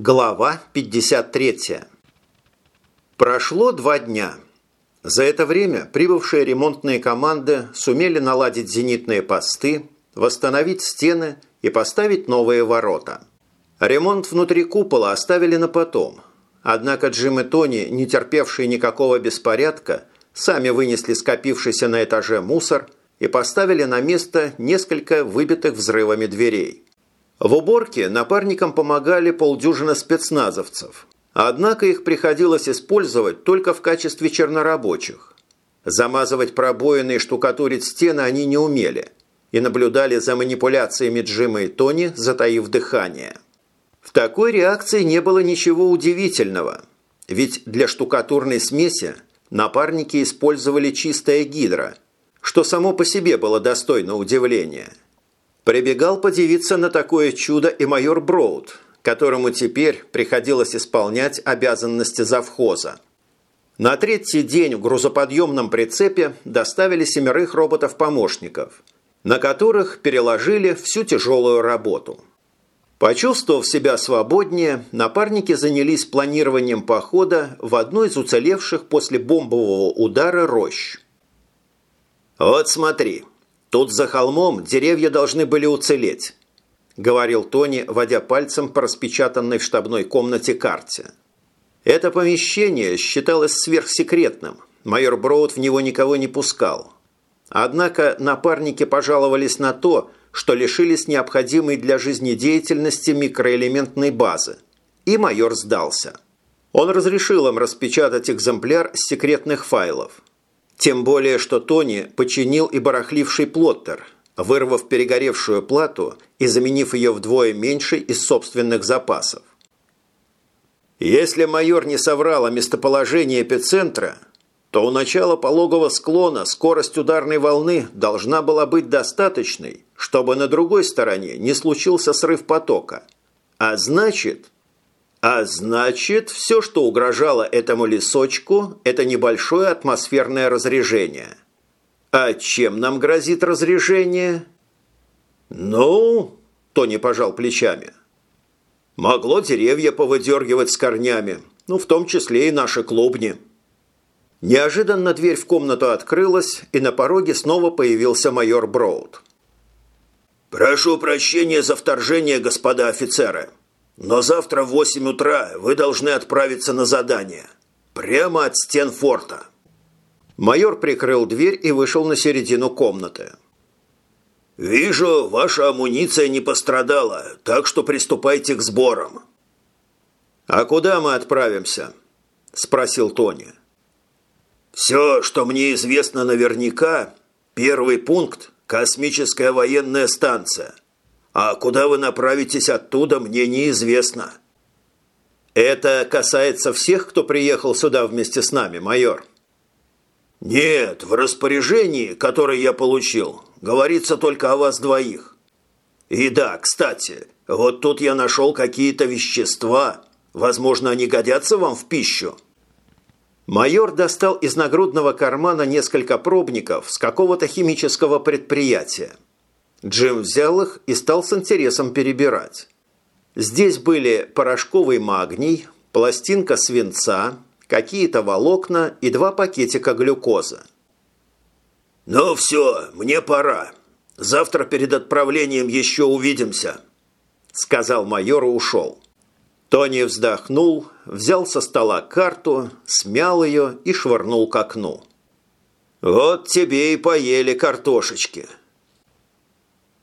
Глава 53. Прошло два дня. За это время прибывшие ремонтные команды сумели наладить зенитные посты, восстановить стены и поставить новые ворота. Ремонт внутри купола оставили на потом. Однако Джим и Тони, не терпевшие никакого беспорядка, сами вынесли скопившийся на этаже мусор и поставили на место несколько выбитых взрывами дверей. В уборке напарникам помогали полдюжины спецназовцев, однако их приходилось использовать только в качестве чернорабочих. Замазывать пробоины и штукатурить стены они не умели и наблюдали за манипуляциями Джима и Тони, затаив дыхание. В такой реакции не было ничего удивительного, ведь для штукатурной смеси напарники использовали чистое гидро, что само по себе было достойно удивления – Прибегал подивиться на такое чудо и майор Броуд, которому теперь приходилось исполнять обязанности завхоза. На третий день в грузоподъемном прицепе доставили семерых роботов-помощников, на которых переложили всю тяжелую работу. Почувствовав себя свободнее, напарники занялись планированием похода в одну из уцелевших после бомбового удара рощ. «Вот смотри», «Тут за холмом деревья должны были уцелеть», – говорил Тони, водя пальцем по распечатанной в штабной комнате карте. Это помещение считалось сверхсекретным. Майор Броуд в него никого не пускал. Однако напарники пожаловались на то, что лишились необходимой для жизнедеятельности микроэлементной базы. И майор сдался. Он разрешил им распечатать экземпляр секретных файлов – тем более, что Тони починил и барахливший плоттер, вырвав перегоревшую плату и заменив ее вдвое меньше из собственных запасов. Если майор не соврал о местоположении эпицентра, то у начала пологого склона скорость ударной волны должна была быть достаточной, чтобы на другой стороне не случился срыв потока. А значит, а значит, все, что угрожало этому лесочку, это небольшое атмосферное разрежение. А чем нам грозит разрежение? Ну, Тони пожал плечами. Могло деревья повыдергивать с корнями, ну, в том числе и наши клубни. Неожиданно дверь в комнату открылась, и на пороге снова появился майор Броуд. «Прошу прощения за вторжение, господа офицеры», но завтра в 8 утра вы должны отправиться на задание. Прямо от стен форта». Майор прикрыл дверь и вышел на середину комнаты. «Вижу, ваша амуниция не пострадала, так что приступайте к сборам». «А куда мы отправимся?» – спросил Тони. «Все, что мне известно наверняка, первый пункт – космическая военная станция – а куда вы направитесь оттуда, мне неизвестно». «Это касается всех, кто приехал сюда вместе с нами, майор?» «Нет, в распоряжении, которое я получил, говорится только о вас двоих. И да, кстати, вот тут я нашел какие-то вещества. Возможно, они годятся вам в пищу». Майор достал из нагрудного кармана несколько пробников с какого-то химического предприятия. Джим взял их и стал с интересом перебирать. Здесь были порошковый магний, пластинка свинца, какие-то волокна и два пакетика глюкозы. «Ну все, мне пора. Завтра перед отправлением еще увидимся», – сказал майор и ушел. Тони вздохнул, взял со стола карту, смял ее и швырнул к окну. «Вот тебе и поели картошечки»,